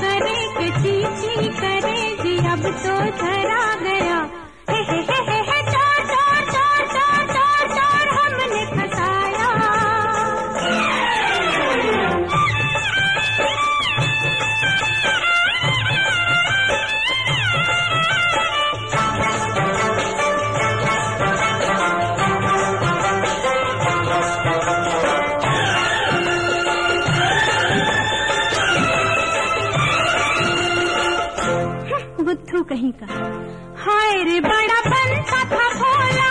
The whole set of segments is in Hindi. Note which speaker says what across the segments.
Speaker 1: करे चीची करे जी अब तो धरा बुद्धू कहीं का। हाय रे बड़ा बनता था भोला।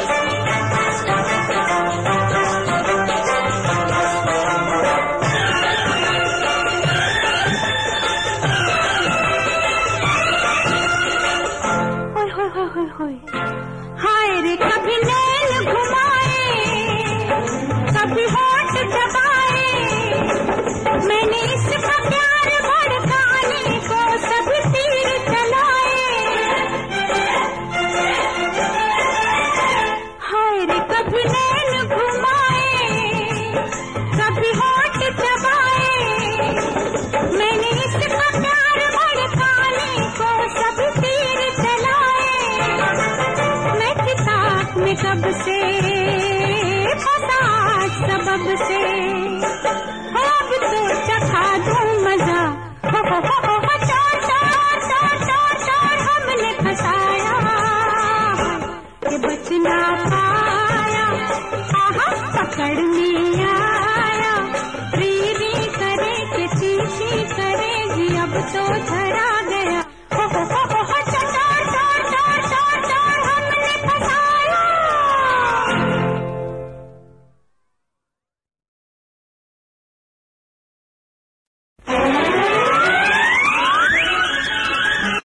Speaker 1: ये से? फसाद सबब से। अब तो चखा दूँ मज़ा। हो हो हो हो हो, चोर चोर चोर चोर चोर, हमने फसाया। ये बचना पाया। आहा, पकड़ में आया। री करे के चीखी करेगी, अब तो था